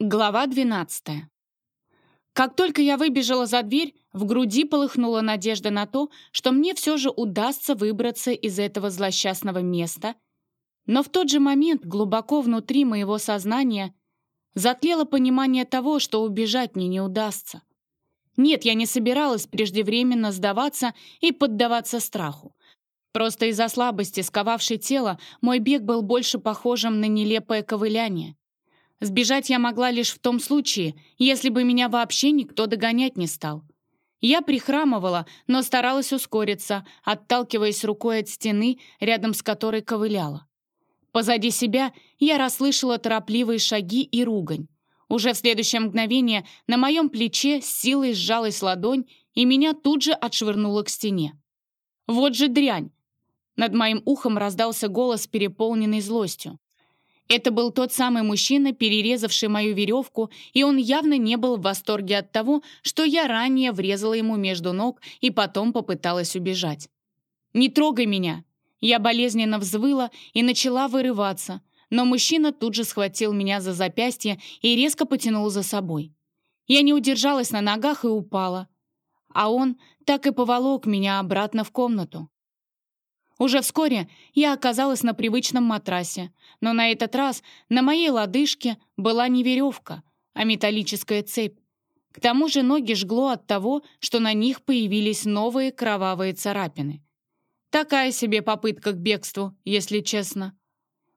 Глава 12. Как только я выбежала за дверь, в груди полыхнула надежда на то, что мне все же удастся выбраться из этого злосчастного места, но в тот же момент глубоко внутри моего сознания затлело понимание того, что убежать мне не удастся. Нет, я не собиралась преждевременно сдаваться и поддаваться страху. Просто из-за слабости, сковавшей тело, мой бег был больше похожим на нелепое ковыляние. Сбежать я могла лишь в том случае, если бы меня вообще никто догонять не стал. Я прихрамывала, но старалась ускориться, отталкиваясь рукой от стены, рядом с которой ковыляла. Позади себя я расслышала торопливые шаги и ругань. Уже в следующее мгновение на моем плече с силой сжалась ладонь, и меня тут же отшвырнуло к стене. «Вот же дрянь!» Над моим ухом раздался голос, переполненный злостью. Это был тот самый мужчина, перерезавший мою веревку, и он явно не был в восторге от того, что я ранее врезала ему между ног и потом попыталась убежать. «Не трогай меня!» Я болезненно взвыла и начала вырываться, но мужчина тут же схватил меня за запястье и резко потянул за собой. Я не удержалась на ногах и упала, а он так и поволок меня обратно в комнату. Уже вскоре я оказалась на привычном матрасе, но на этот раз на моей лодыжке была не веревка, а металлическая цепь. К тому же ноги жгло от того, что на них появились новые кровавые царапины. Такая себе попытка к бегству, если честно.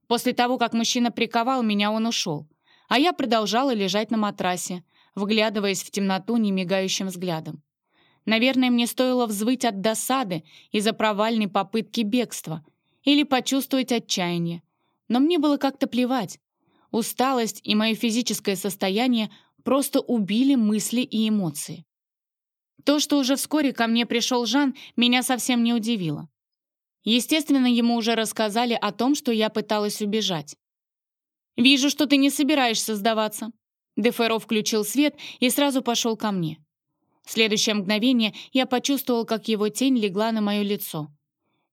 После того, как мужчина приковал меня, он ушел, а я продолжала лежать на матрасе, вглядываясь в темноту немигающим взглядом. Наверное, мне стоило взвыть от досады из-за провальной попытки бегства или почувствовать отчаяние. Но мне было как-то плевать. Усталость и мое физическое состояние просто убили мысли и эмоции. То, что уже вскоре ко мне пришел Жан, меня совсем не удивило. Естественно, ему уже рассказали о том, что я пыталась убежать. «Вижу, что ты не собираешься сдаваться». Деферо включил свет и сразу пошел ко мне. Следующее мгновение я почувствовал, как его тень легла на мое лицо.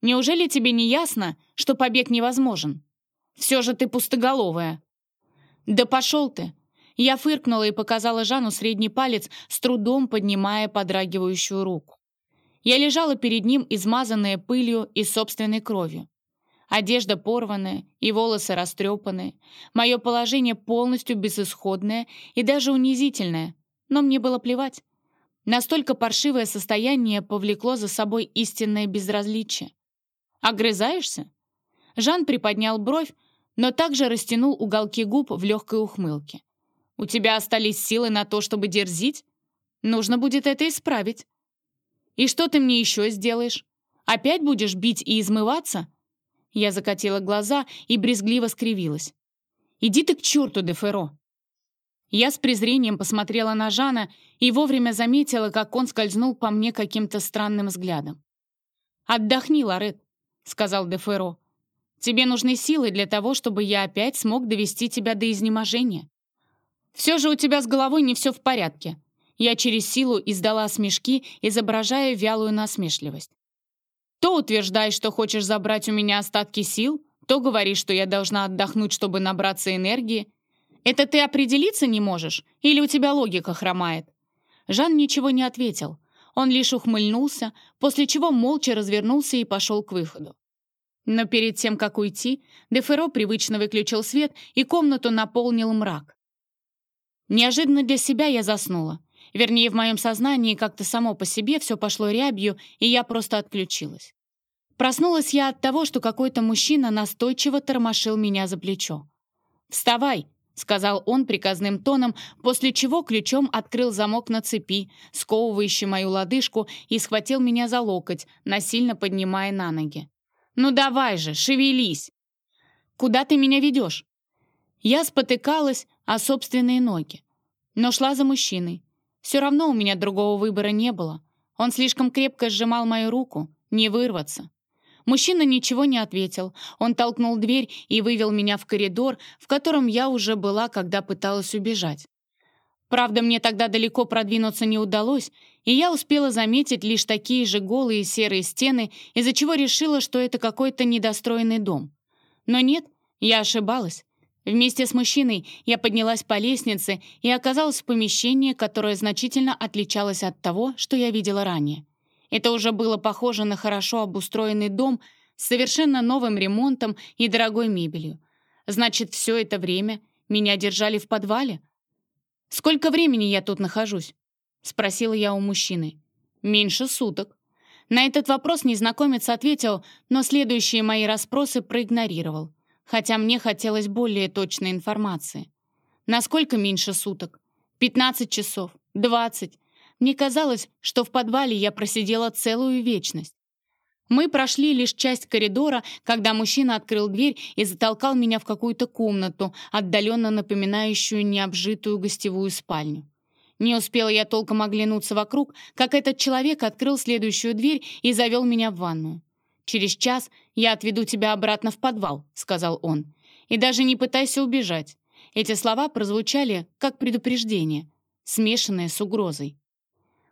«Неужели тебе не ясно, что побег невозможен? Все же ты пустоголовая». «Да пошел ты!» Я фыркнула и показала Жану средний палец, с трудом поднимая подрагивающую руку. Я лежала перед ним, измазанная пылью и собственной кровью. Одежда порванная и волосы растрепанные. Мое положение полностью безысходное и даже унизительное, но мне было плевать. Настолько паршивое состояние повлекло за собой истинное безразличие. «Огрызаешься?» Жан приподнял бровь, но также растянул уголки губ в легкой ухмылке. «У тебя остались силы на то, чтобы дерзить? Нужно будет это исправить. И что ты мне еще сделаешь? Опять будешь бить и измываться?» Я закатила глаза и брезгливо скривилась. «Иди ты к черту, Деферо!» Я с презрением посмотрела на Жана и вовремя заметила, как он скользнул по мне каким-то странным взглядом. «Отдохни, Лорет», — сказал Деферо. «Тебе нужны силы для того, чтобы я опять смог довести тебя до изнеможения. Все же у тебя с головой не все в порядке». Я через силу издала смешки, изображая вялую насмешливость. «То утверждаешь, что хочешь забрать у меня остатки сил, то говоришь, что я должна отдохнуть, чтобы набраться энергии, это ты определиться не можешь? Или у тебя логика хромает?» Жан ничего не ответил. Он лишь ухмыльнулся, после чего молча развернулся и пошел к выходу. Но перед тем, как уйти, Деферо привычно выключил свет, и комнату наполнил мрак. Неожиданно для себя я заснула. Вернее, в моем сознании как-то само по себе все пошло рябью, и я просто отключилась. Проснулась я от того, что какой-то мужчина настойчиво тормошил меня за плечо. «Вставай!» Сказал он приказным тоном, после чего ключом открыл замок на цепи, сковывающий мою лодыжку, и схватил меня за локоть, насильно поднимая на ноги. «Ну давай же, шевелись!» «Куда ты меня ведешь?» Я спотыкалась о собственные ноги, но шла за мужчиной. Все равно у меня другого выбора не было. Он слишком крепко сжимал мою руку, не вырваться. Мужчина ничего не ответил. Он толкнул дверь и вывел меня в коридор, в котором я уже была, когда пыталась убежать. Правда, мне тогда далеко продвинуться не удалось, и я успела заметить лишь такие же голые серые стены, из-за чего решила, что это какой-то недостроенный дом. Но нет, я ошибалась. Вместе с мужчиной я поднялась по лестнице и оказалась в помещении, которое значительно отличалось от того, что я видела ранее. Это уже было похоже на хорошо обустроенный дом с совершенно новым ремонтом и дорогой мебелью. Значит, все это время меня держали в подвале? «Сколько времени я тут нахожусь?» — спросила я у мужчины. «Меньше суток». На этот вопрос незнакомец ответил, но следующие мои расспросы проигнорировал хотя мне хотелось более точной информации. Насколько меньше суток? 15 часов? 20? Мне казалось, что в подвале я просидела целую вечность. Мы прошли лишь часть коридора, когда мужчина открыл дверь и затолкал меня в какую-то комнату, отдаленно напоминающую необжитую гостевую спальню. Не успела я толком оглянуться вокруг, как этот человек открыл следующую дверь и завел меня в ванную. «Через час я отведу тебя обратно в подвал», — сказал он. «И даже не пытайся убежать». Эти слова прозвучали как предупреждение, смешанное с угрозой.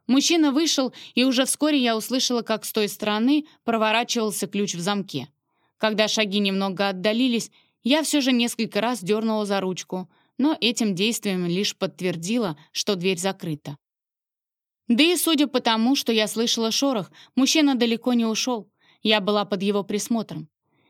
Мужчина вышел, и уже вскоре я услышала, как с той стороны проворачивался ключ в замке. Когда шаги немного отдалились, я все же несколько раз дернула за ручку, но этим действием лишь подтвердила, что дверь закрыта. Да и судя по тому, что я слышала шорох, мужчина далеко не ушел. Я была под его присмотром.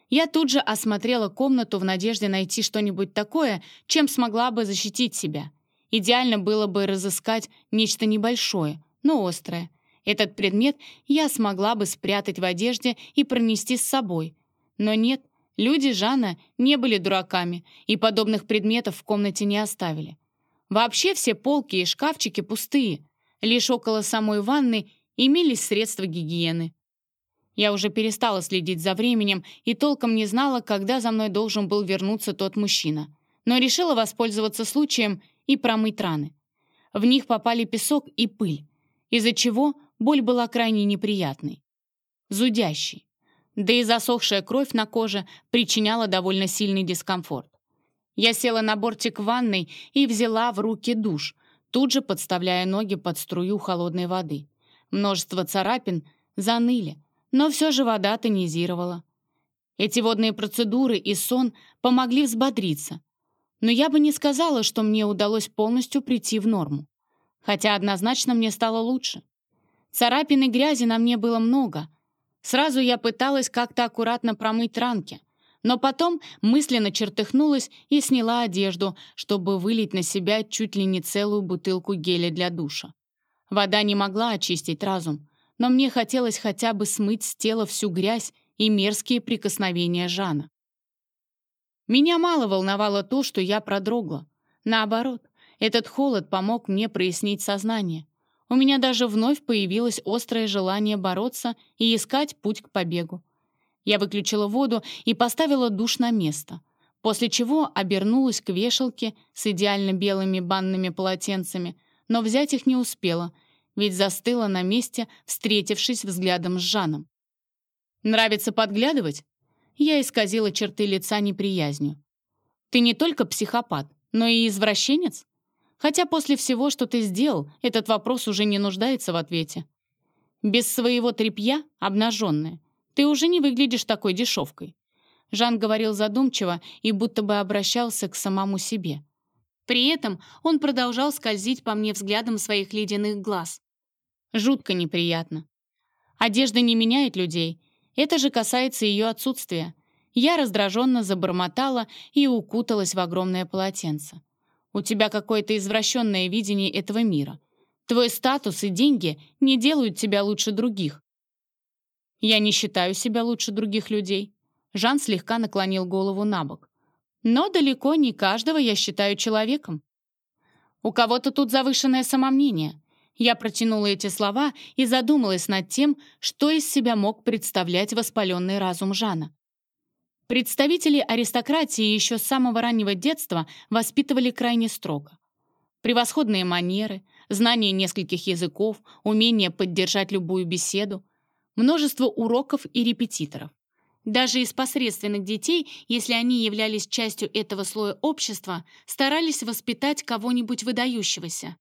Я тут же осмотрела комнату в надежде найти что-нибудь такое, чем смогла бы защитить себя. Идеально было бы разыскать нечто небольшое, но острое. Этот предмет я смогла бы спрятать в одежде и пронести с собой. Но нет, люди Жана не были дураками и подобных предметов в комнате не оставили. Вообще все полки и шкафчики пустые. Лишь около самой ванны имелись средства гигиены. Я уже перестала следить за временем и толком не знала, когда за мной должен был вернуться тот мужчина. Но решила воспользоваться случаем и промыть раны. В них попали песок и пыль, из-за чего боль была крайне неприятной. Зудящей. Да и засохшая кровь на коже причиняла довольно сильный дискомфорт. Я села на бортик ванной и взяла в руки душ, тут же подставляя ноги под струю холодной воды. Множество царапин заныли, но все же вода тонизировала. Эти водные процедуры и сон помогли взбодриться. Но я бы не сказала, что мне удалось полностью прийти в норму. Хотя однозначно мне стало лучше. Царапин и грязи на мне было много. Сразу я пыталась как-то аккуратно промыть ранки, но потом мысленно чертыхнулась и сняла одежду, чтобы вылить на себя чуть ли не целую бутылку геля для душа. Вода не могла очистить разум, но мне хотелось хотя бы смыть с тела всю грязь и мерзкие прикосновения Жана. Меня мало волновало то, что я продрогла. Наоборот, этот холод помог мне прояснить сознание. У меня даже вновь появилось острое желание бороться и искать путь к побегу. Я выключила воду и поставила душ на место, после чего обернулась к вешалке с идеально белыми банными полотенцами, но взять их не успела — ведь застыла на месте, встретившись взглядом с Жаном. «Нравится подглядывать?» Я исказила черты лица неприязнью. «Ты не только психопат, но и извращенец? Хотя после всего, что ты сделал, этот вопрос уже не нуждается в ответе. Без своего тряпья, обнаженная, ты уже не выглядишь такой дешевкой». Жан говорил задумчиво и будто бы обращался к самому себе. При этом он продолжал скользить по мне взглядом своих ледяных глаз. Жутко неприятно. Одежда не меняет людей. Это же касается ее отсутствия. Я раздраженно забормотала и укуталась в огромное полотенце. У тебя какое-то извращенное видение этого мира. Твой статус и деньги не делают тебя лучше других. Я не считаю себя лучше других людей. Жан слегка наклонил голову на бок. Но далеко не каждого я считаю человеком. У кого-то тут завышенное самомнение. Я протянула эти слова и задумалась над тем, что из себя мог представлять воспаленный разум Жана. Представители аристократии еще с самого раннего детства воспитывали крайне строго. Превосходные манеры, знание нескольких языков, умение поддержать любую беседу, множество уроков и репетиторов. Даже из посредственных детей, если они являлись частью этого слоя общества, старались воспитать кого-нибудь выдающегося.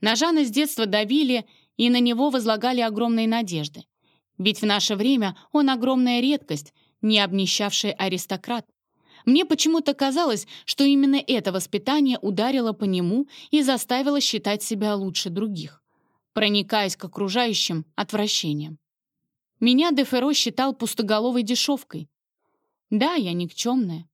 На Жана с детства давили и на него возлагали огромные надежды. Ведь в наше время он огромная редкость, не обнищавший аристократ. Мне почему-то казалось, что именно это воспитание ударило по нему и заставило считать себя лучше других, проникаясь к окружающим отвращением. Меня Деферо считал пустоголовой дешевкой. Да, я никчемная.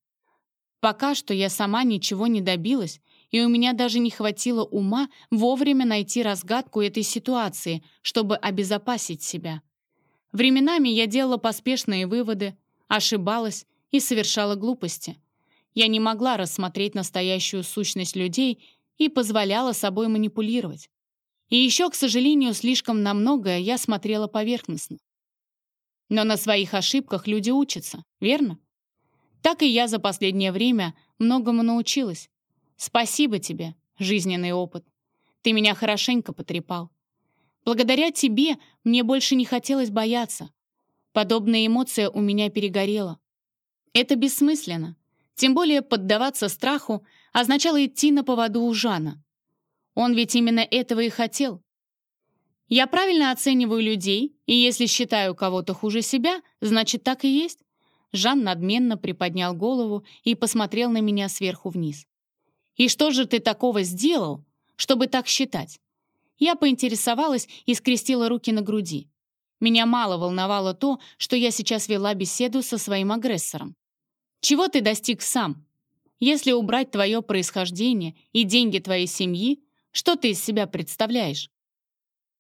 Пока что я сама ничего не добилась, и у меня даже не хватило ума вовремя найти разгадку этой ситуации, чтобы обезопасить себя. Временами я делала поспешные выводы, ошибалась и совершала глупости. Я не могла рассмотреть настоящую сущность людей и позволяла собой манипулировать. И еще, к сожалению, слишком на многое я смотрела поверхностно. Но на своих ошибках люди учатся, верно? Так и я за последнее время многому научилась. Спасибо тебе, жизненный опыт. Ты меня хорошенько потрепал. Благодаря тебе мне больше не хотелось бояться. Подобная эмоция у меня перегорела. Это бессмысленно. Тем более поддаваться страху означало идти на поводу у Жана. Он ведь именно этого и хотел. Я правильно оцениваю людей, и если считаю кого-то хуже себя, значит, так и есть. Жан надменно приподнял голову и посмотрел на меня сверху вниз. «И что же ты такого сделал, чтобы так считать?» Я поинтересовалась и скрестила руки на груди. Меня мало волновало то, что я сейчас вела беседу со своим агрессором. Чего ты достиг сам? Если убрать твое происхождение и деньги твоей семьи, что ты из себя представляешь?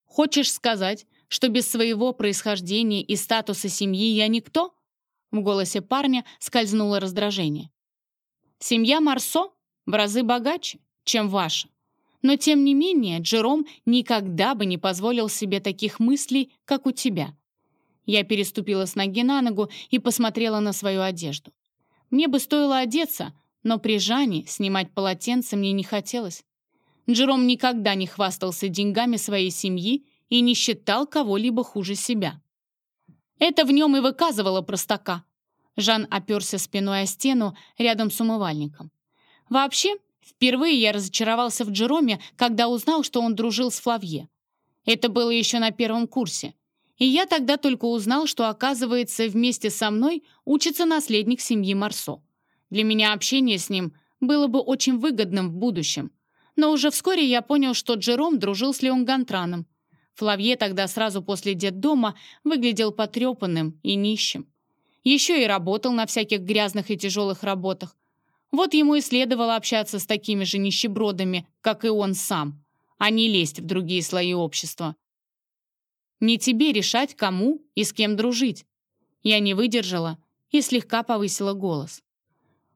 Хочешь сказать, что без своего происхождения и статуса семьи я никто? В голосе парня скользнуло раздражение. Семья Марсо в разы богаче, чем ваша. Но тем не менее, Джером никогда бы не позволил себе таких мыслей, как у тебя. Я переступила с ноги на ногу и посмотрела на свою одежду. Мне бы стоило одеться, но при Жане снимать полотенце мне не хотелось. Джером никогда не хвастался деньгами своей семьи и не считал кого-либо хуже себя. Это в нем и выказывало простака. Жан оперся спиной о стену рядом с умывальником. Вообще, впервые я разочаровался в Джероме, когда узнал, что он дружил с Флавье. Это было еще на первом курсе. И я тогда только узнал, что, оказывается, вместе со мной учится наследник семьи Марсо. Для меня общение с ним было бы очень выгодным в будущем. Но уже вскоре я понял, что Джером дружил с Леон Гантраном. Флавье тогда сразу после детдома выглядел потрепанным и нищим. Еще и работал на всяких грязных и тяжелых работах. Вот ему и следовало общаться с такими же нищебродами, как и он сам, а не лезть в другие слои общества. Не тебе решать, кому и с кем дружить. Я не выдержала и слегка повысила голос.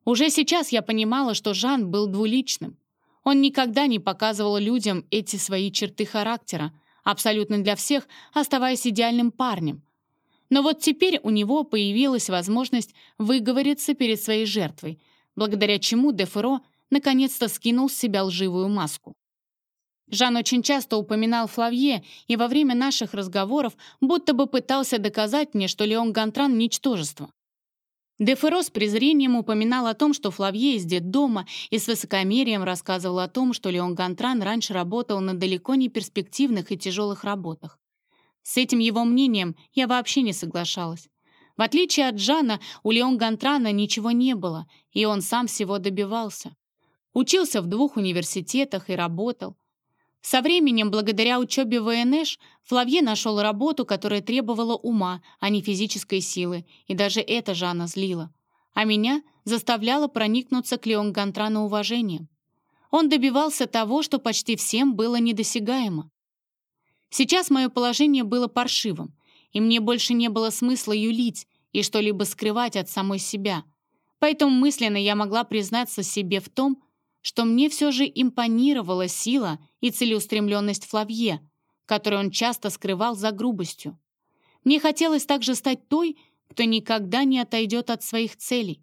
Уже сейчас я понимала, что Жан был двуличным. Он никогда не показывал людям эти свои черты характера, абсолютно для всех оставаясь идеальным парнем. Но вот теперь у него появилась возможность выговориться перед своей жертвой, благодаря чему Деферо наконец-то скинул с себя лживую маску. Жан очень часто упоминал Флавье, и во время наших разговоров будто бы пытался доказать мне, что Леон Гантран — ничтожество. Деферо с презрением упоминал о том, что Флавье из детдома, и с высокомерием рассказывал о том, что Леон Гантран раньше работал на далеко не перспективных и тяжелых работах. С этим его мнением я вообще не соглашалась. В отличие от Жана, у Леон Гантрана ничего не было, и он сам всего добивался. Учился в двух университетах и работал. Со временем, благодаря учебе в ВНШ, Флавье нашел работу, которая требовала ума, а не физической силы, и даже это Жанна злила. А меня заставляло проникнуться к Леон Гантрану уважением. Он добивался того, что почти всем было недосягаемо. Сейчас мое положение было паршивым, и мне больше не было смысла юлить и что-либо скрывать от самой себя. Поэтому мысленно я могла признаться себе в том, что мне все же импонировала сила и целеустремленность Флавье, которую он часто скрывал за грубостью. Мне хотелось также стать той, кто никогда не отойдет от своих целей.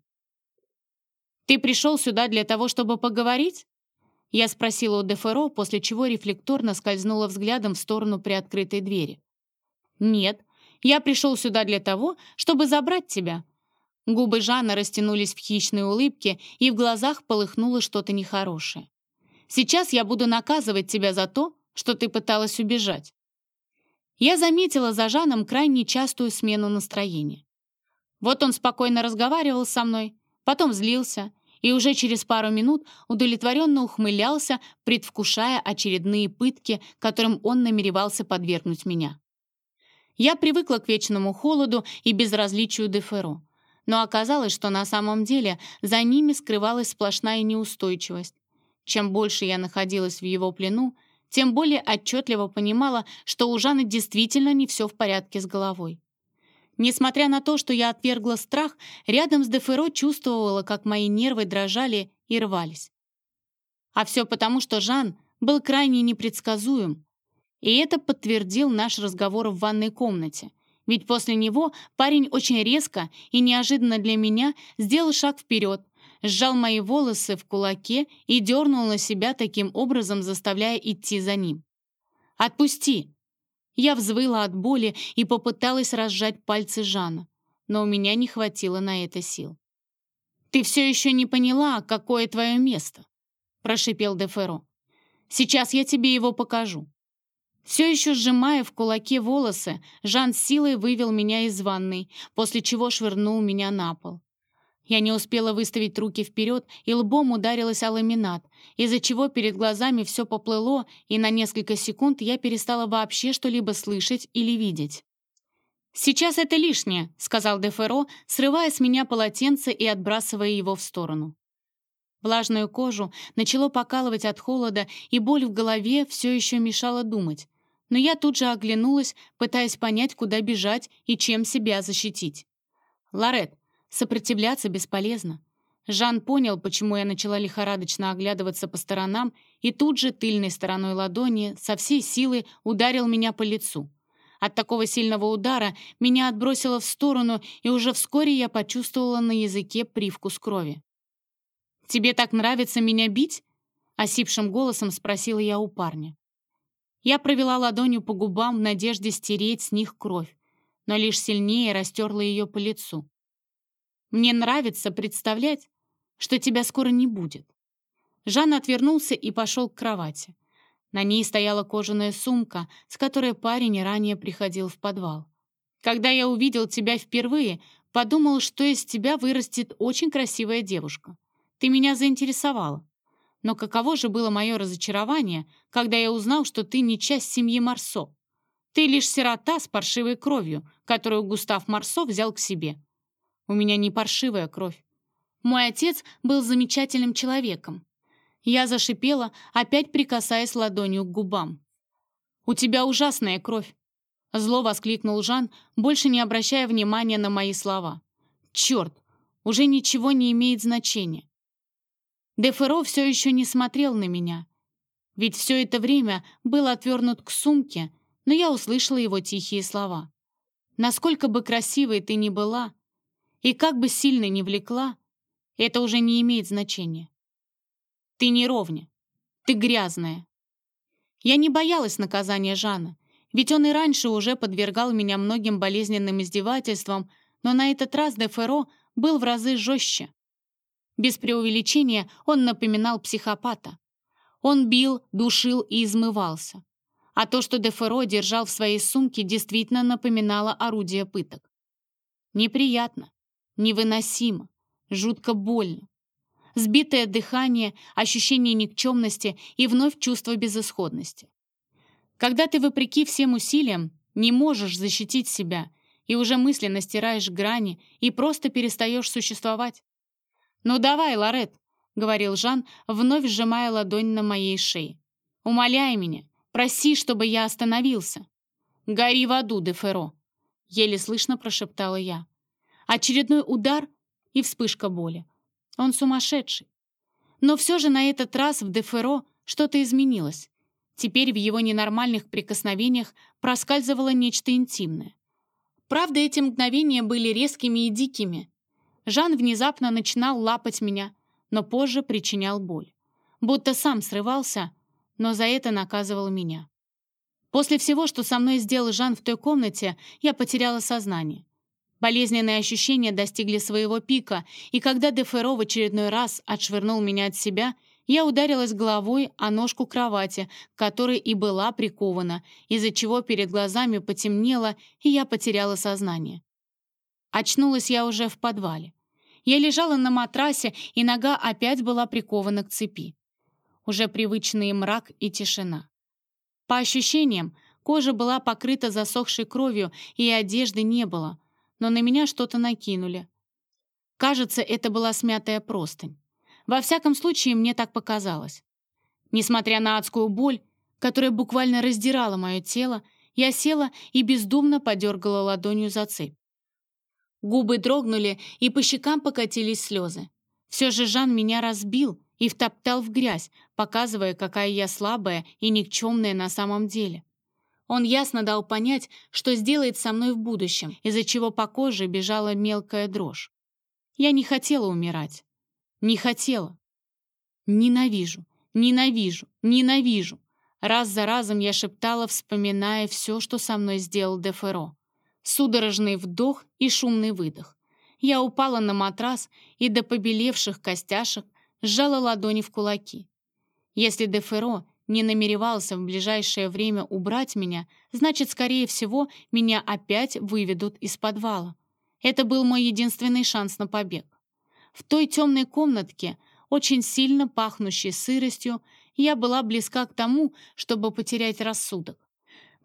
«Ты пришел сюда для того, чтобы поговорить?» Я спросила у Деферо, после чего рефлекторно скользнула взглядом в сторону приоткрытой двери. «Нет, я пришел сюда для того, чтобы забрать тебя», Губы Жана растянулись в хищной улыбке, и в глазах полыхнуло что-то нехорошее. «Сейчас я буду наказывать тебя за то, что ты пыталась убежать». Я заметила за Жаном крайне частую смену настроения. Вот он спокойно разговаривал со мной, Потом злился и уже через пару минут удовлетворенно ухмылялся, предвкушая очередные пытки, которым он намеревался подвергнуть меня. Я привыкла к вечному холоду и безразличию Деферо, но оказалось, что на самом деле за ними скрывалась сплошная неустойчивость. Чем больше я находилась в его плену, тем более отчетливо понимала, что у Жаны действительно не все в порядке с головой. Несмотря на то, что я отвергла страх, рядом с Деферо чувствовала, как мои нервы дрожали и рвались. А все потому, что Жан был крайне непредсказуем, и это подтвердил наш разговор в ванной комнате. Ведь после него парень очень резко и неожиданно для меня сделал шаг вперед, сжал мои волосы в кулаке и дернул на себя таким образом, заставляя идти за ним. «Отпусти!» Я взвыла от боли и попыталась разжать пальцы Жана, но у меня не хватило на это сил. «Ты все еще не поняла, какое твое место», — прошипел Деферо. «Сейчас я тебе его покажу». Все еще сжимая в кулаке волосы, Жан силой вывел меня из ванной, после чего швырнул меня на пол. Я не успела выставить руки вперед и лбом ударилась о ламинат, из-за чего перед глазами все поплыло, и на несколько секунд я перестала вообще что-либо слышать или видеть. «Сейчас это лишнее», — сказал Деферо, срывая с меня полотенце и отбрасывая его в сторону. Влажную кожу начало покалывать от холода, и боль в голове все еще мешала думать. Но я тут же оглянулась, пытаясь понять, куда бежать и чем себя защитить. «Лорет, Сопротивляться бесполезно. Жан понял, почему я начала лихорадочно оглядываться по сторонам, и тут же тыльной стороной ладони со всей силы ударил меня по лицу. От такого сильного удара меня отбросило в сторону, и уже вскоре я почувствовала на языке привкус крови. «Тебе так нравится меня бить?» — осипшим голосом спросила я у парня. Я провела ладонью по губам в надежде стереть с них кровь, но лишь сильнее растерла ее по лицу. Мне нравится представлять, что тебя скоро не будет». Жан отвернулся и пошел к кровати. На ней стояла кожаная сумка, с которой парень ранее приходил в подвал. «Когда я увидел тебя впервые, подумал, что из тебя вырастет очень красивая девушка. Ты меня заинтересовала. Но каково же было мое разочарование, когда я узнал, что ты не часть семьи Марсо. Ты лишь сирота с паршивой кровью, которую Густав Марсо взял к себе. У меня не паршивая кровь. Мой отец был замечательным человеком. Я зашипела, опять прикасаясь ладонью к губам. «У тебя ужасная кровь!» Зло воскликнул Жан, больше не обращая внимания на мои слова. «Черт! Уже ничего не имеет значения!» Деферо все еще не смотрел на меня. Ведь все это время был отвернут к сумке, но я услышала его тихие слова. «Насколько бы красивой ты ни была, и как бы сильно ни влекла, это уже не имеет значения. Ты не ровня. Ты грязная. Я не боялась наказания Жана, ведь он и раньше уже подвергал меня многим болезненным издевательствам, но на этот раз Деферо был в разы жестче. Без преувеличения он напоминал психопата. Он бил, душил и измывался. А то, что Деферо держал в своей сумке, действительно напоминало орудие пыток. Неприятно. Невыносимо, жутко больно. Сбитое дыхание, ощущение никчемности и вновь чувство безысходности. Когда ты, вопреки всем усилиям, не можешь защитить себя и уже мысленно стираешь грани и просто перестаешь существовать. «Ну давай, Лорет», — говорил Жан, вновь сжимая ладонь на моей шее. «Умоляй меня, проси, чтобы я остановился». «Гори в аду, Деферо», — еле слышно прошептала я. Очередной удар и вспышка боли. Он сумасшедший. Но все же на этот раз в Деферо что-то изменилось. Теперь в его ненормальных прикосновениях проскальзывало нечто интимное. Правда, эти мгновения были резкими и дикими. Жан внезапно начинал лапать меня, но позже причинял боль. Будто сам срывался, но за это наказывал меня. После всего, что со мной сделал Жан в той комнате, я потеряла сознание. Болезненные ощущения достигли своего пика, и когда Деферо в очередной раз отшвырнул меня от себя, я ударилась головой о ножку кровати, которой и была прикована, из-за чего перед глазами потемнело, и я потеряла сознание. Очнулась я уже в подвале. Я лежала на матрасе, и нога опять была прикована к цепи. Уже привычный мрак и тишина. По ощущениям, кожа была покрыта засохшей кровью, и одежды не было, но на меня что-то накинули. Кажется, это была смятая простынь. Во всяком случае, мне так показалось. Несмотря на адскую боль, которая буквально раздирала мое тело, я села и бездумно подергала ладонью за цепь. Губы дрогнули, и по щекам покатились слезы. Все же Жан меня разбил и втоптал в грязь, показывая, какая я слабая и никчемная на самом деле. Он ясно дал понять, что сделает со мной в будущем, из-за чего по коже бежала мелкая дрожь. Я не хотела умирать. Не хотела. Ненавижу, ненавижу, ненавижу. Раз за разом я шептала, вспоминая все, что со мной сделал Деферо. Судорожный вдох и шумный выдох. Я упала на матрас и до побелевших костяшек сжала ладони в кулаки. Если Деферо не намеревался в ближайшее время убрать меня, значит, скорее всего, меня опять выведут из подвала. Это был мой единственный шанс на побег. В той темной комнатке, очень сильно пахнущей сыростью, я была близка к тому, чтобы потерять рассудок.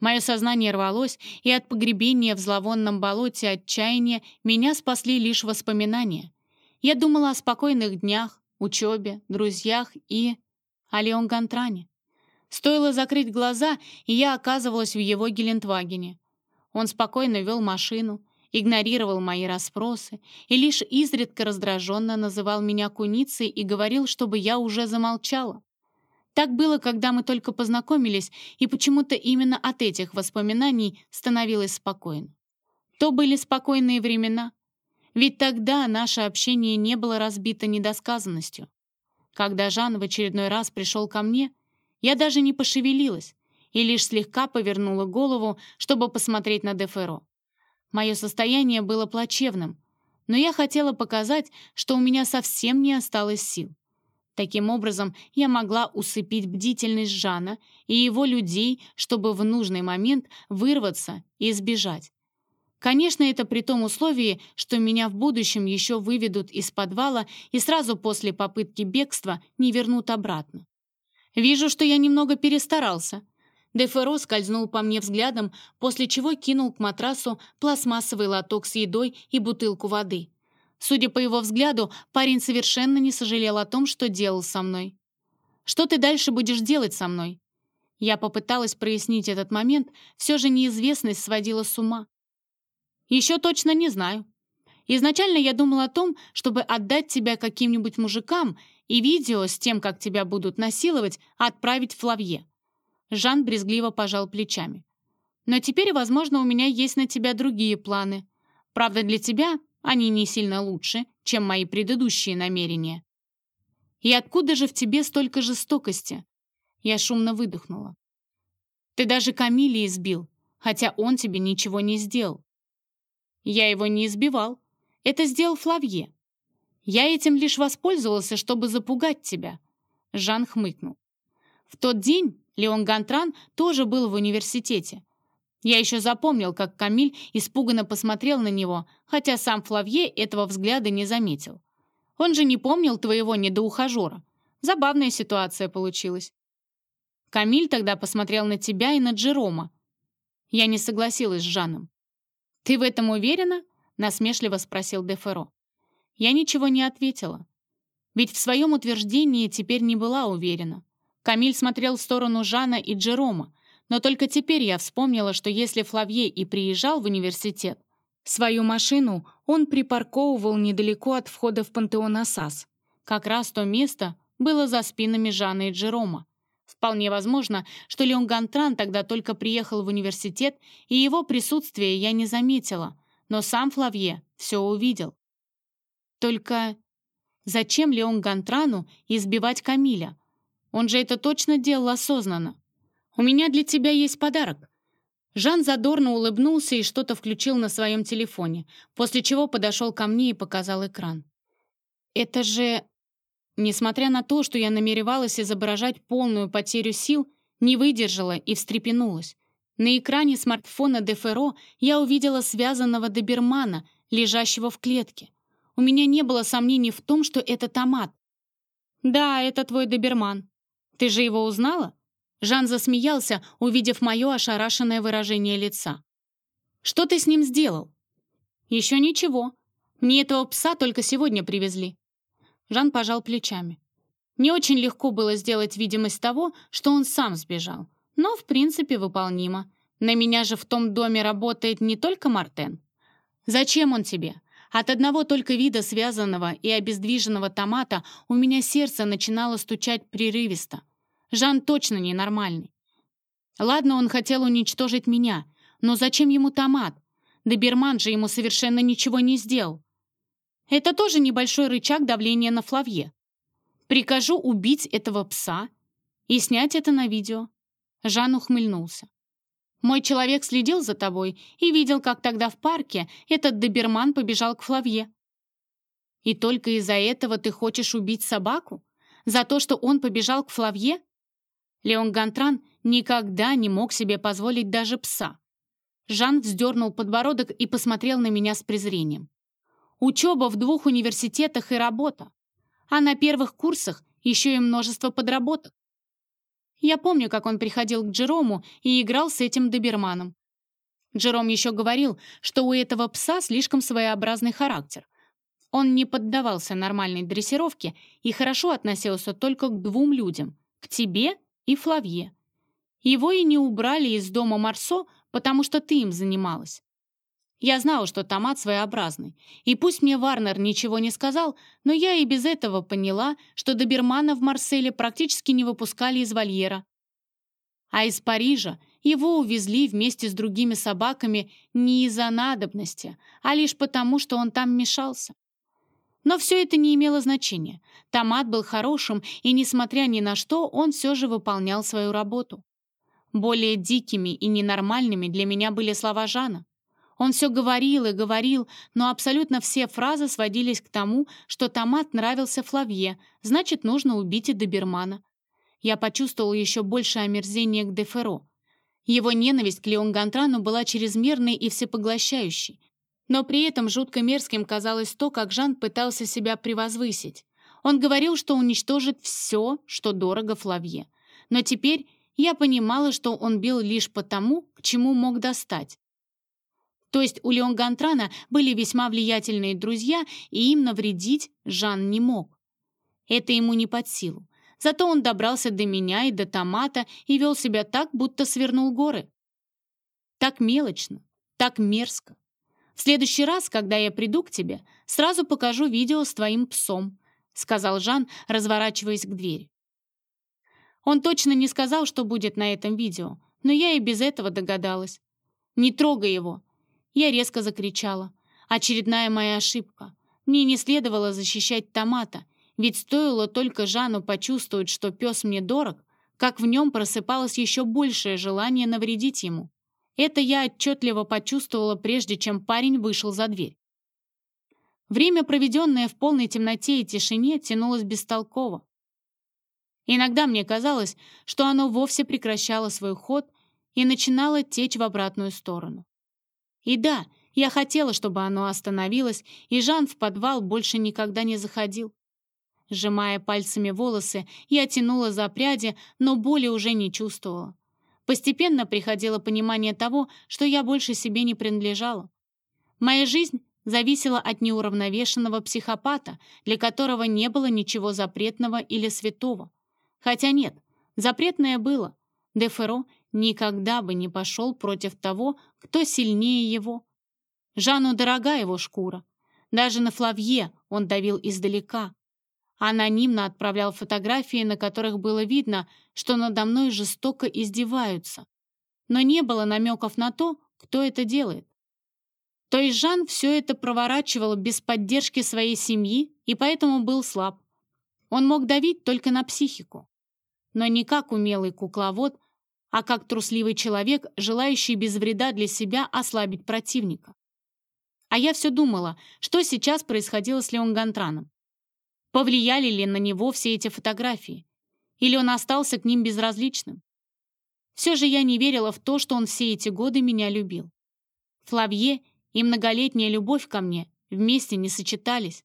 Мое сознание рвалось, и от погребения в зловонном болоте отчаяния меня спасли лишь воспоминания. Я думала о спокойных днях, учебе, друзьях и... о Леон Гантране. Стоило закрыть глаза, и я оказывалась в его Гелендвагене. Он спокойно вел машину, игнорировал мои расспросы и лишь изредка раздраженно называл меня куницей и говорил, чтобы я уже замолчала. Так было, когда мы только познакомились, и почему-то именно от этих воспоминаний становилось спокойно. То были спокойные времена, ведь тогда наше общение не было разбито недосказанностью. Когда Жан в очередной раз пришел ко мне, я даже не пошевелилась и лишь слегка повернула голову, чтобы посмотреть на Деферо. Мое состояние было плачевным, но я хотела показать, что у меня совсем не осталось сил. Таким образом, я могла усыпить бдительность Жана и его людей, чтобы в нужный момент вырваться и сбежать. Конечно, это при том условии, что меня в будущем еще выведут из подвала и сразу после попытки бегства не вернут обратно. Вижу, что я немного перестарался. Деферо скользнул по мне взглядом, после чего кинул к матрасу пластмассовый лоток с едой и бутылку воды. Судя по его взгляду, парень совершенно не сожалел о том, что делал со мной. «Что ты дальше будешь делать со мной?» Я попыталась прояснить этот момент, все же неизвестность сводила с ума. «Еще точно не знаю. Изначально я думала о том, чтобы отдать тебя каким-нибудь мужикам и видео с тем, как тебя будут насиловать, отправить в Флавье». Жан брезгливо пожал плечами. «Но теперь, возможно, у меня есть на тебя другие планы. Правда, для тебя они не сильно лучше, чем мои предыдущие намерения. И откуда же в тебе столько жестокости? Я шумно выдохнула. Ты даже Камиле избил, хотя он тебе ничего не сделал. Я его не избивал. Это сделал Флавье. Я этим лишь воспользовался, чтобы запугать тебя. Жан хмыкнул. В тот день Леон Гантран тоже был в университете. Я еще запомнил, как Камиль испуганно посмотрел на него, хотя сам Флавье этого взгляда не заметил. Он же не помнил твоего недоухажера. Забавная ситуация получилась. Камиль тогда посмотрел на тебя и на Джерома. Я не согласилась с Жаном. «Ты в этом уверена?» — насмешливо спросил Деферо. Я ничего не ответила. Ведь в своем утверждении теперь не была уверена. Камиль смотрел в сторону Жана и Джерома, но только теперь я вспомнила, что если Флавье и приезжал в университет, свою машину он припарковывал недалеко от входа в пантеон Асас. Как раз то место было за спинами Жана и Джерома. Вполне возможно, что Леон Гантран тогда только приехал в университет, и его присутствие я не заметила, но сам Флавье все увидел. Только зачем Леон Гантрану избивать Камиля? Он же это точно делал осознанно. «У меня для тебя есть подарок». Жан задорно улыбнулся и что-то включил на своем телефоне, после чего подошел ко мне и показал экран. «Это же...» Несмотря на то, что я намеревалась изображать полную потерю сил, не выдержала и встрепенулась. На экране смартфона Деферо я увидела связанного добермана, лежащего в клетке. у меня не было сомнений в том, что это томат. «Да, это твой доберман. Ты же его узнала?» Жан засмеялся, увидев мое ошарашенное выражение лица. «Что ты с ним сделал?» «Еще ничего. Мне этого пса только сегодня привезли». Жан пожал плечами. Не очень легко было сделать видимость того, что он сам сбежал, но, в принципе, выполнимо. На меня же в том доме работает не только Мартен. Зачем он тебе? От одного только вида связанного и обездвиженного томата у меня сердце начинало стучать прерывисто. Жан точно ненормальный. Ладно, он хотел уничтожить меня, но зачем ему томат? Доберман же ему совершенно ничего не сделал. Это тоже небольшой рычаг давления на Флавье. Прикажу убить этого пса и снять это на видео. Жан ухмыльнулся. Мой человек следил за тобой и видел, как тогда в парке этот доберман побежал к Флавье. И только из-за этого ты хочешь убить собаку? За то, что он побежал к Флавье? Леон Гантран никогда не мог себе позволить даже пса. Жан вздернул подбородок и посмотрел на меня с презрением. Учеба в двух университетах и работа. А на первых курсах еще и множество подработок. Я помню, как он приходил к Джерому и играл с этим доберманом. Джером еще говорил, что у этого пса слишком своеобразный характер. Он не поддавался нормальной дрессировке и хорошо относился только к двум людям — к тебе и Флавье. Его и не убрали из дома Марсо, потому что ты им занималась. Я знала, что томат своеобразный. И пусть мне Варнер ничего не сказал, но я и без этого поняла, что добермана в Марселе практически не выпускали из вольера. А из Парижа его увезли вместе с другими собаками не из-за надобности, а лишь потому, что он там мешался. Но все это не имело значения. Томат был хорошим, и, несмотря ни на что, он все же выполнял свою работу. Более дикими и ненормальными для меня были слова Жана. Он все говорил и говорил, но абсолютно все фразы сводились к тому, что томат нравился Флавье, значит, нужно убить и добермана. Я почувствовал еще больше омерзения к Деферо. Его ненависть к Леон Гантрану была чрезмерной и всепоглощающей. Но при этом жутко мерзким казалось то, как Жан пытался себя превозвысить. Он говорил, что уничтожит все, что дорого Флавье. Но теперь я понимала, что он бил лишь потому, к чему мог достать. То есть у Леон Гантрана были весьма влиятельные друзья, и им навредить Жан не мог. Это ему не под силу. Зато он добрался до меня и до томата и вел себя так, будто свернул горы. Так мелочно, так мерзко. В следующий раз, когда я приду к тебе, сразу покажу видео с твоим псом», — сказал Жан, разворачиваясь к двери. Он точно не сказал, что будет на этом видео, но я и без этого догадалась. «Не трогай его», я резко закричала. Очередная моя ошибка. Мне не следовало защищать томата, ведь стоило только Жану почувствовать, что пес мне дорог, как в нем просыпалось еще большее желание навредить ему. Это я отчетливо почувствовала, прежде чем парень вышел за дверь. Время, проведенное в полной темноте и тишине, тянулось бестолково. Иногда мне казалось, что оно вовсе прекращало свой ход и начинало течь в обратную сторону. И да, я хотела, чтобы оно остановилось, и Жан в подвал больше никогда не заходил. Сжимая пальцами волосы, я тянула за пряди, но боли уже не чувствовала. Постепенно приходило понимание того, что я больше себе не принадлежала. Моя жизнь зависела от неуравновешенного психопата, для которого не было ничего запретного или святого. Хотя нет, запретное было. Деферо никогда бы не пошел против того, кто сильнее его. Жанну дорога его шкура. Даже на Флавье он давил издалека. Анонимно отправлял фотографии, на которых было видно, что надо мной жестоко издеваются. Но не было намеков на то, кто это делает. То есть Жан все это проворачивал без поддержки своей семьи и поэтому был слаб. Он мог давить только на психику. Но не как умелый кукловод, а как трусливый человек, желающий без вреда для себя ослабить противника. А я все думала, что сейчас происходило с Леон Гантраном. Повлияли ли на него все эти фотографии? Или он остался к ним безразличным? Все же я не верила в то, что он все эти годы меня любил. Флавье и многолетняя любовь ко мне вместе не сочетались.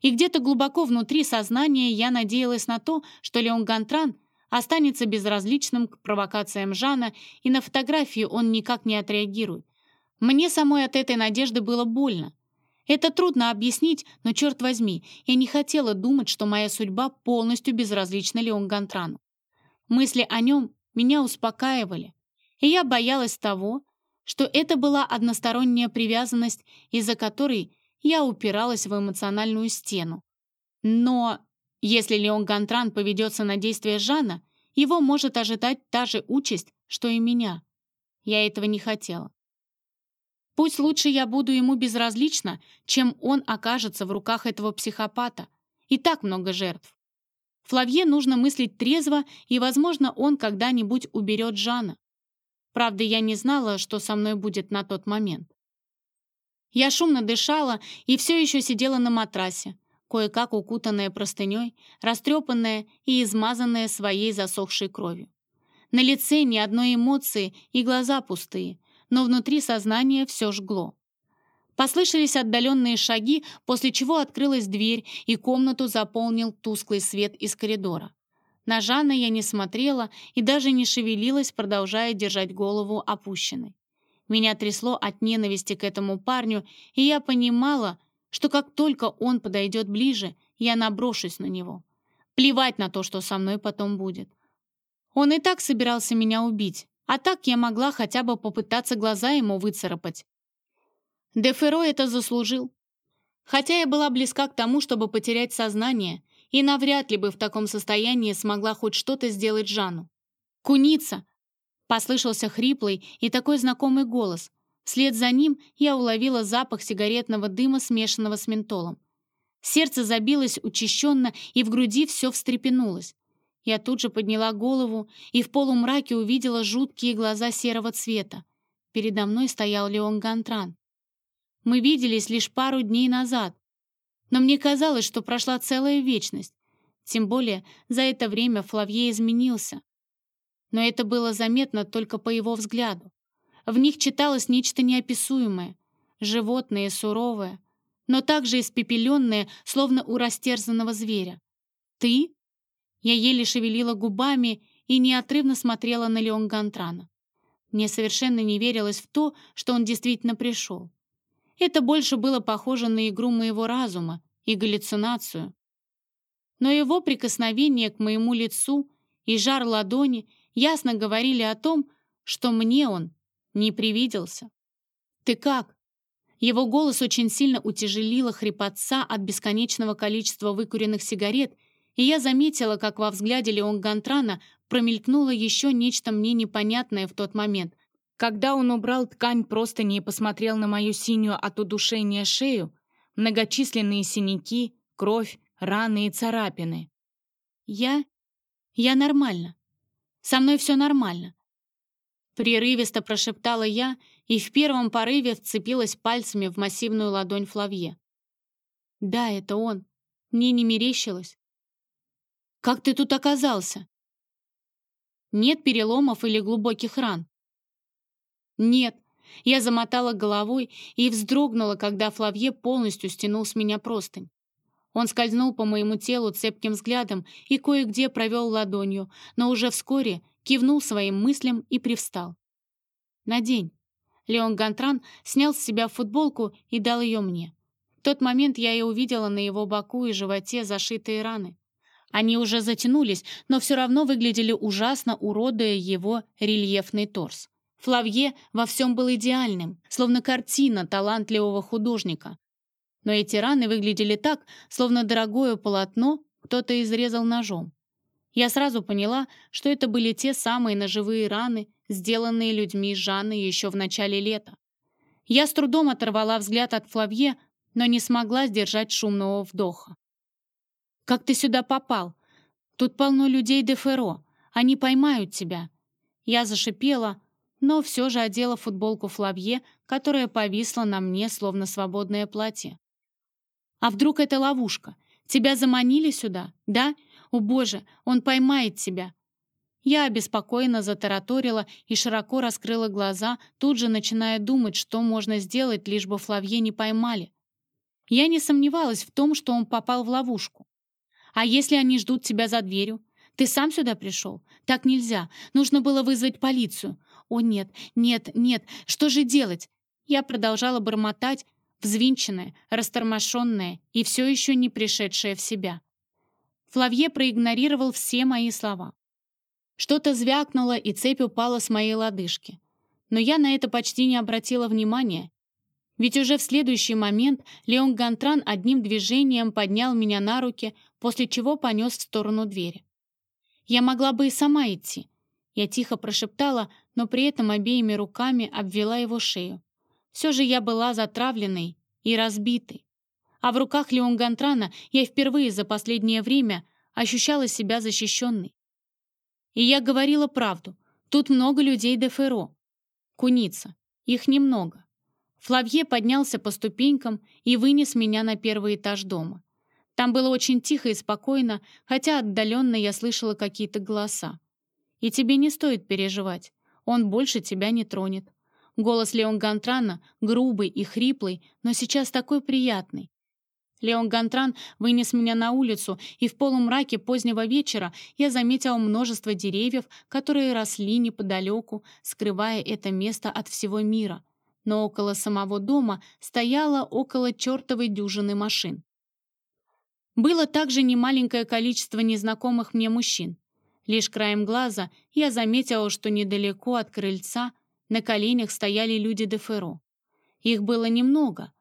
И где-то глубоко внутри сознания я надеялась на то, что Леон Гантран останется безразличным к провокациям Жана, и на фотографии он никак не отреагирует. Мне самой от этой надежды было больно. Это трудно объяснить, но, черт возьми, я не хотела думать, что моя судьба полностью безразлична Леон Гантрану. Мысли о нем меня успокаивали, и я боялась того, что это была односторонняя привязанность, из-за которой я упиралась в эмоциональную стену. Но если Леон Гантран поведется на действия Жана, его может ожидать та же участь, что и меня. Я этого не хотела. Пусть лучше я буду ему безразлична, чем он окажется в руках этого психопата. И так много жертв. Флавье нужно мыслить трезво, и, возможно, он когда-нибудь уберет Жана. Правда, я не знала, что со мной будет на тот момент. Я шумно дышала и все еще сидела на матрасе, кое-как укутанная простыней, растрепанная и измазанная своей засохшей кровью. На лице ни одной эмоции и глаза пустые, но внутри сознание все жгло. Послышались отдаленные шаги, после чего открылась дверь, и комнату заполнил тусклый свет из коридора. На Жанна я не смотрела и даже не шевелилась, продолжая держать голову опущенной. Меня трясло от ненависти к этому парню, и я понимала, что как только он подойдет ближе, я наброшусь на него. Плевать на то, что со мной потом будет. Он и так собирался меня убить, а так я могла хотя бы попытаться глаза ему выцарапать. Деферо это заслужил. Хотя я была близка к тому, чтобы потерять сознание, и навряд ли бы в таком состоянии смогла хоть что-то сделать Жанну. «Куница!» Послышался хриплый и такой знакомый голос. Вслед за ним я уловила запах сигаретного дыма, смешанного с ментолом. Сердце забилось учащенно, и в груди все встрепенулось. Я тут же подняла голову и в полумраке увидела жуткие глаза серого цвета. Передо мной стоял Леон Гантран. Мы виделись лишь пару дней назад, но мне казалось, что прошла целая вечность. Тем более за это время Флавье изменился но это было заметно только по его взгляду. В них читалось нечто неописуемое, животное и суровое, но также испепеленное, словно у растерзанного зверя. «Ты?» Я еле шевелила губами и неотрывно смотрела на Леон Гантрана. Мне совершенно не верилось в то, что он действительно пришел. Это больше было похоже на игру моего разума и галлюцинацию. Но его прикосновение к моему лицу и жар ладони — ясно говорили о том, что мне он не привиделся. «Ты как?» Его голос очень сильно утяжелило хрипотца от бесконечного количества выкуренных сигарет, и я заметила, как во взгляде Леон Гантрана промелькнуло еще нечто мне непонятное в тот момент. Когда он убрал ткань просто не посмотрел на мою синюю от удушения шею, многочисленные синяки, кровь, раны и царапины. Я... я нормально. Со мной все нормально». Прерывисто прошептала я и в первом порыве вцепилась пальцами в массивную ладонь Флавье. «Да, это он. Мне не мерещилось». «Как ты тут оказался?» «Нет переломов или глубоких ран?» «Нет». Я замотала головой и вздрогнула, когда Флавье полностью стянул с меня простынь. Он скользнул по моему телу цепким взглядом и кое-где провел ладонью, но уже вскоре кивнул своим мыслям и привстал. «Надень». Леон Гантран снял с себя футболку и дал ее мне. В тот момент я и увидела на его боку и животе зашитые раны. Они уже затянулись, но все равно выглядели ужасно, уродуя его рельефный торс. Флавье во всем был идеальным, словно картина талантливого художника, но эти раны выглядели так, словно дорогое полотно кто-то изрезал ножом. Я сразу поняла, что это были те самые ножевые раны, сделанные людьми Жанны еще в начале лета. Я с трудом оторвала взгляд от Флавье, но не смогла сдержать шумного вдоха. «Как ты сюда попал? Тут полно людей де Ферро. Они поймают тебя». Я зашипела, но все же одела футболку Флавье, которая повисла на мне, словно свободное платье. А вдруг это ловушка? Тебя заманили сюда, да? О боже, он поймает тебя!» Я обеспокоенно затараторила и широко раскрыла глаза, тут же начиная думать, что можно сделать, лишь бы Флавье не поймали. Я не сомневалась в том, что он попал в ловушку. А если они ждут тебя за дверью? Ты сам сюда пришел? Так нельзя. Нужно было вызвать полицию. О, нет, нет, нет. Что же делать? Я продолжала бормотать, взвинченная, растормошенная и все еще не пришедшая в себя. Флавье проигнорировал все мои слова. Что-то звякнуло, и цепь упала с моей лодыжки. Но я на это почти не обратила внимания, ведь уже в следующий момент Леон Гантран одним движением поднял меня на руки, после чего понес в сторону двери. Я могла бы и сама идти. Я тихо прошептала, но при этом обеими руками обвела его шею. Все же я была затравленной и разбитой. А в руках Леон Гантрана я впервые за последнее время ощущала себя защищенной. И я говорила правду. Тут много людей де Ферро. Куница. Их немного. Флавье поднялся по ступенькам и вынес меня на первый этаж дома. Там было очень тихо и спокойно, хотя отдаленно я слышала какие-то голоса. И тебе не стоит переживать. Он больше тебя не тронет. Голос Леон Гантрана грубый и хриплый, но сейчас такой приятный. Леон Гантран вынес меня на улицу, и в полумраке позднего вечера я заметила множество деревьев, которые росли неподалеку, скрывая это место от всего мира — но около самого дома стояло около чертовой дюжины машин. Было также немаленькое количество незнакомых мне мужчин. Лишь краем глаза я заметила, что недалеко от крыльца на коленях стояли люди де Ферро. Их было немного,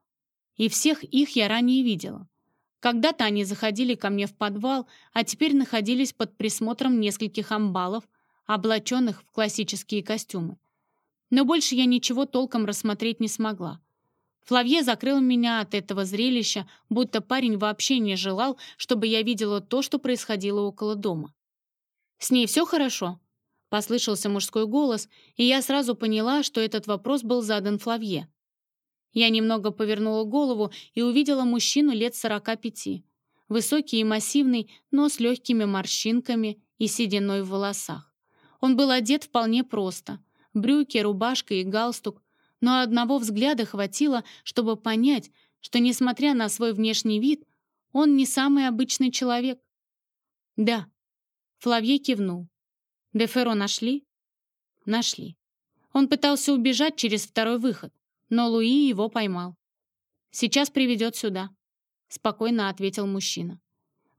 и всех их я ранее видела. Когда-то они заходили ко мне в подвал, а теперь находились под присмотром нескольких амбалов, облаченных в классические костюмы. Но больше я ничего толком рассмотреть не смогла. Флавье закрыл меня от этого зрелища, будто парень вообще не желал, чтобы я видела то, что происходило около дома. «С ней все хорошо?» — послышался мужской голос, и я сразу поняла, что этот вопрос был задан Флавье. Я немного повернула голову и увидела мужчину лет сорока пяти. Высокий и массивный, но с легкими морщинками и сединой в волосах. Он был одет вполне просто — брюки, рубашка и галстук, но одного взгляда хватило, чтобы понять, что, несмотря на свой внешний вид, он не самый обычный человек. «Да», — Флавье кивнул. «Деферо нашли?» «Нашли». Он пытался убежать через второй выход, но Луи его поймал. «Сейчас приведет сюда», — спокойно ответил мужчина.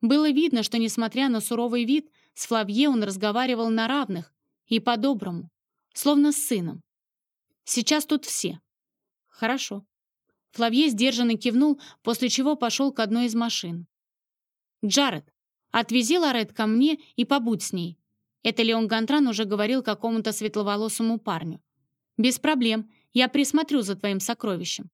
Было видно, что, несмотря на суровый вид, с Флавье он разговаривал на равных и по-доброму словно с сыном. Сейчас тут все. Хорошо. Флавье сдержанно кивнул, после чего пошел к одной из машин. «Джаред, отвези Лорет ко мне и побудь с ней». Это Леон Гантран уже говорил какому-то светловолосому парню. «Без проблем, я присмотрю за твоим сокровищем».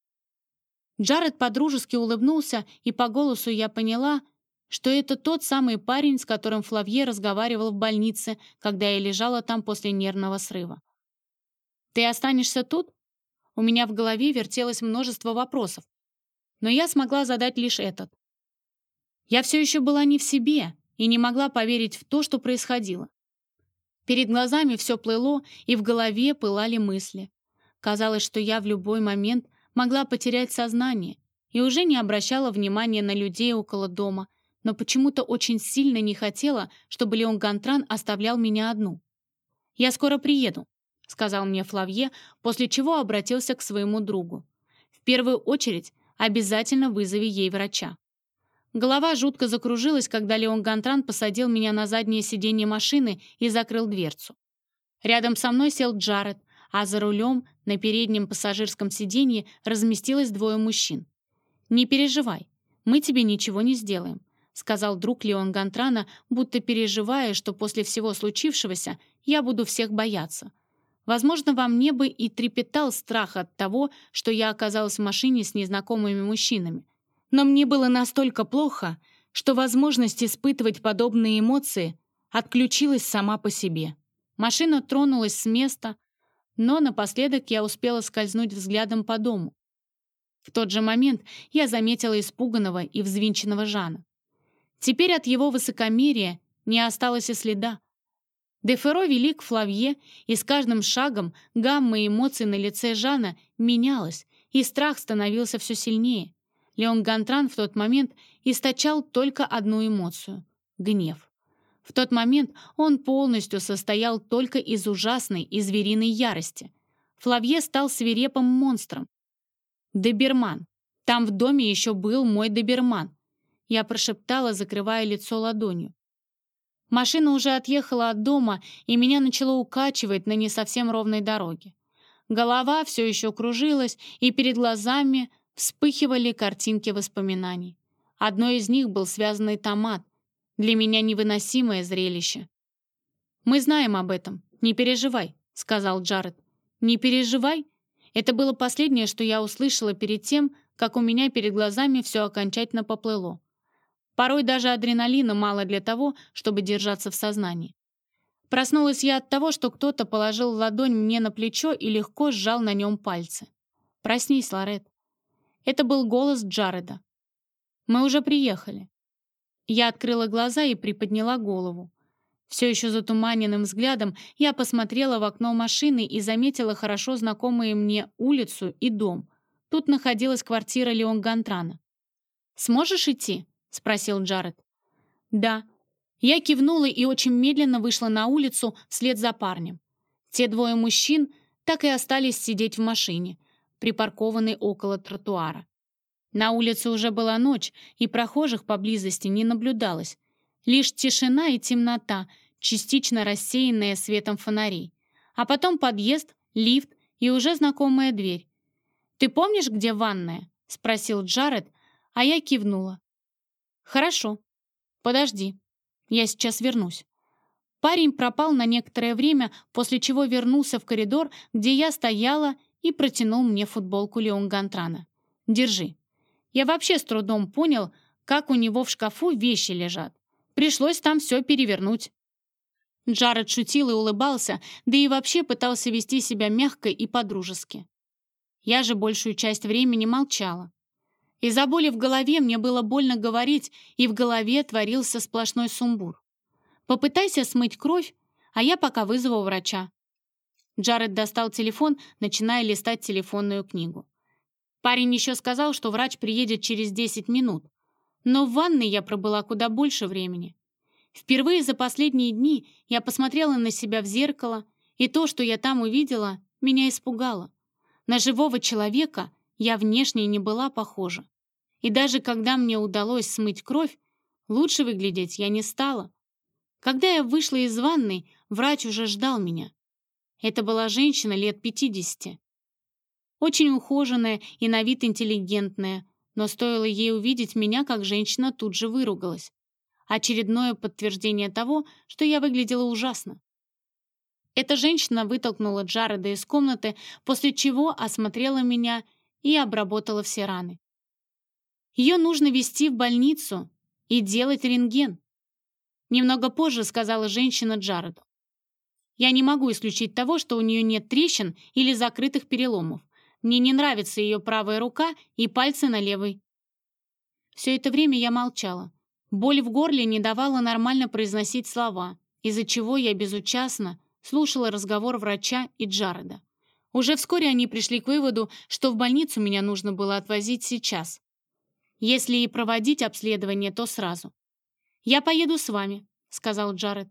Джаред подружески улыбнулся, и по голосу я поняла, что это тот самый парень, с которым Флавье разговаривал в больнице, когда я лежала там после нервного срыва. «Ты останешься тут?» У меня в голове вертелось множество вопросов, но я смогла задать лишь этот. Я все еще была не в себе и не могла поверить в то, что происходило. Перед глазами все плыло, и в голове пылали мысли. Казалось, что я в любой момент могла потерять сознание и уже не обращала внимания на людей около дома, но почему-то очень сильно не хотела, чтобы Леон Гантран оставлял меня одну. «Я скоро приеду», — сказал мне Флавье, после чего обратился к своему другу. «В первую очередь обязательно вызови ей врача». Голова жутко закружилась, когда Леон Гантран посадил меня на заднее сиденье машины и закрыл дверцу. Рядом со мной сел Джаред, а за рулем на переднем пассажирском сиденье разместилось двое мужчин. «Не переживай, мы тебе ничего не сделаем», сказал друг Леон Гантрана, будто переживая, что после всего случившегося я буду всех бояться. Возможно, во мне бы и трепетал страх от того, что я оказалась в машине с незнакомыми мужчинами. Но мне было настолько плохо, что возможность испытывать подобные эмоции отключилась сама по себе. Машина тронулась с места, но напоследок я успела скользнуть взглядом по дому. В тот же момент я заметила испуганного и взвинченного Жана. Теперь от его высокомерия не осталось и следа. Деферо вели к Флавье, и с каждым шагом гамма эмоций на лице Жана менялась, и страх становился все сильнее. Леон Гантран в тот момент источал только одну эмоцию — гнев. В тот момент он полностью состоял только из ужасной и звериной ярости. Флавье стал свирепым монстром. «Доберман. Там в доме еще был мой доберман», я прошептала, закрывая лицо ладонью. Машина уже отъехала от дома, и меня начало укачивать на не совсем ровной дороге. Голова все еще кружилась, и перед глазами вспыхивали картинки воспоминаний. Одной из них был связанный томат. Для меня невыносимое зрелище. «Мы знаем об этом. Не переживай», — сказал Джаред. «Не переживай?» Это было последнее, что я услышала перед тем, как у меня перед глазами все окончательно поплыло. Порой даже адреналина мало для того, чтобы держаться в сознании. Проснулась я от того, что кто-то положил ладонь мне на плечо и легко сжал на нем пальцы. «Проснись, Лорет». Это был голос Джареда. «Мы уже приехали». Я открыла глаза и приподняла голову. Все еще затуманенным взглядом я посмотрела в окно машины и заметила хорошо знакомые мне улицу и дом. Тут находилась квартира Леон Гантрана. «Сможешь идти?» — спросил Джаред. «Да». Я кивнула и очень медленно вышла на улицу вслед за парнем. Те двое мужчин так и остались сидеть в машине, припаркованной около тротуара. На улице уже была ночь, и прохожих поблизости не наблюдалось. Лишь тишина и темнота, частично рассеянная светом фонарей. А потом подъезд, лифт и уже знакомая дверь. «Ты помнишь, где ванная?» — спросил Джаред, а я кивнула. «Хорошо. Подожди. Я сейчас вернусь». Парень пропал на некоторое время, после чего вернулся в коридор, где я стояла и протянул мне футболку Леон Гантрана. «Держи». Я вообще с трудом понял, как у него в шкафу вещи лежат. Пришлось там все перевернуть. Джаред шутил и улыбался, да и вообще пытался вести себя мягко и подружески. Я же большую часть времени молчала. Из-за боли в голове мне было больно говорить, и в голове творился сплошной сумбур. Попытайся смыть кровь, а я пока вызову врача. Джаред достал телефон, начиная листать телефонную книгу. Парень еще сказал, что врач приедет через 10 минут. Но в ванной я пробыла куда больше времени. Впервые за последние дни я посмотрела на себя в зеркало, и то, что я там увидела, меня испугало. На живого человека я внешне не была похожа. И даже когда мне удалось смыть кровь, лучше выглядеть я не стала. Когда я вышла из ванной, врач уже ждал меня. Это была женщина лет 50. Очень ухоженная и на вид интеллигентная, но стоило ей увидеть меня, как женщина тут же выругалась. Очередное подтверждение того, что я выглядела ужасно. Эта женщина вытолкнула Джареда из комнаты, после чего осмотрела меня и обработала все раны. Ее нужно везти в больницу и делать рентген. Немного позже сказала женщина Джареду. Я не могу исключить того, что у нее нет трещин или закрытых переломов. Мне не нравится ее правая рука и пальцы на левой. Все это время я молчала. Боль в горле не давала нормально произносить слова, из-за чего я безучастно слушала разговор врача и Джареда. Уже вскоре они пришли к выводу, что в больницу меня нужно было отвозить сейчас. Если и проводить обследование, то сразу. «Я поеду с вами», — сказал Джаред.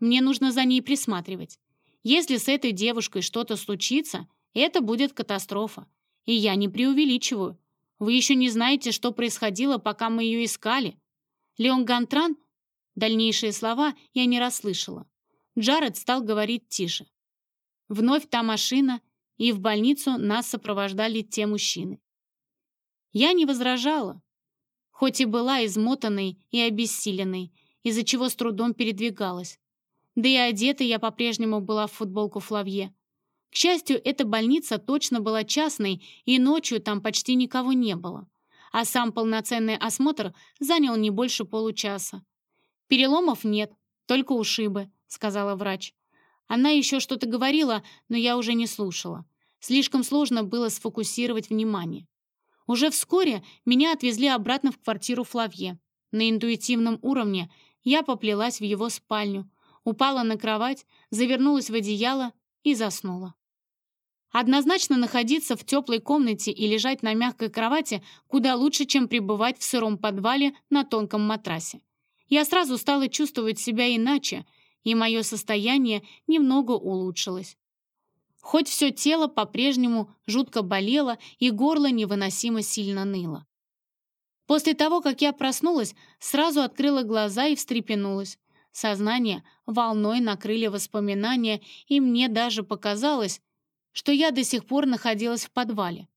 «Мне нужно за ней присматривать. Если с этой девушкой что-то случится, это будет катастрофа. И я не преувеличиваю. Вы еще не знаете, что происходило, пока мы ее искали. Леон Гантран...» Дальнейшие слова я не расслышала. Джаред стал говорить тише. Вновь та машина, и в больницу нас сопровождали те мужчины. Я не возражала, хоть и была измотанной и обессиленной, из-за чего с трудом передвигалась. Да и одета я по-прежнему была в футболку Флавье. К счастью, эта больница точно была частной, и ночью там почти никого не было. А сам полноценный осмотр занял не больше получаса. «Переломов нет, только ушибы», — сказала врач. Она еще что-то говорила, но я уже не слушала. Слишком сложно было сфокусировать внимание. Уже вскоре меня отвезли обратно в квартиру Флавье. На интуитивном уровне я поплелась в его спальню, упала на кровать, завернулась в одеяло и заснула. Однозначно находиться в теплой комнате и лежать на мягкой кровати куда лучше, чем пребывать в сыром подвале на тонком матрасе. Я сразу стала чувствовать себя иначе, и мое состояние немного улучшилось. Хоть все тело по-прежнему жутко болело и горло невыносимо сильно ныло. После того, как я проснулась, сразу открыла глаза и встрепенулась. Сознание волной накрыли воспоминания, и мне даже показалось, что я до сих пор находилась в подвале.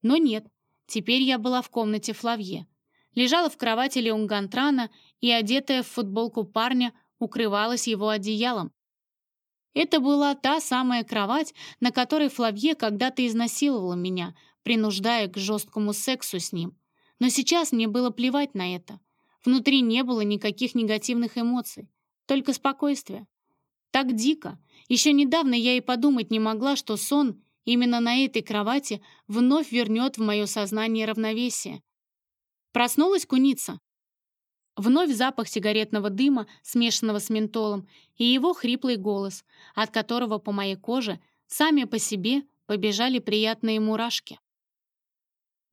Но нет, теперь я была в комнате Флавье. Лежала в кровати Леонгантрана и, одетая в футболку парня, укрывалась его одеялом. Это была та самая кровать, на которой Флавье когда-то изнасиловала меня, принуждая к жесткому сексу с ним. Но сейчас мне было плевать на это. Внутри не было никаких негативных эмоций, только спокойствие. Так дико, еще недавно я и подумать не могла, что сон именно на этой кровати вновь вернет в мое сознание равновесие. Проснулась куница. Вновь запах сигаретного дыма, смешанного с ментолом, и его хриплый голос, от которого по моей коже сами по себе побежали приятные мурашки.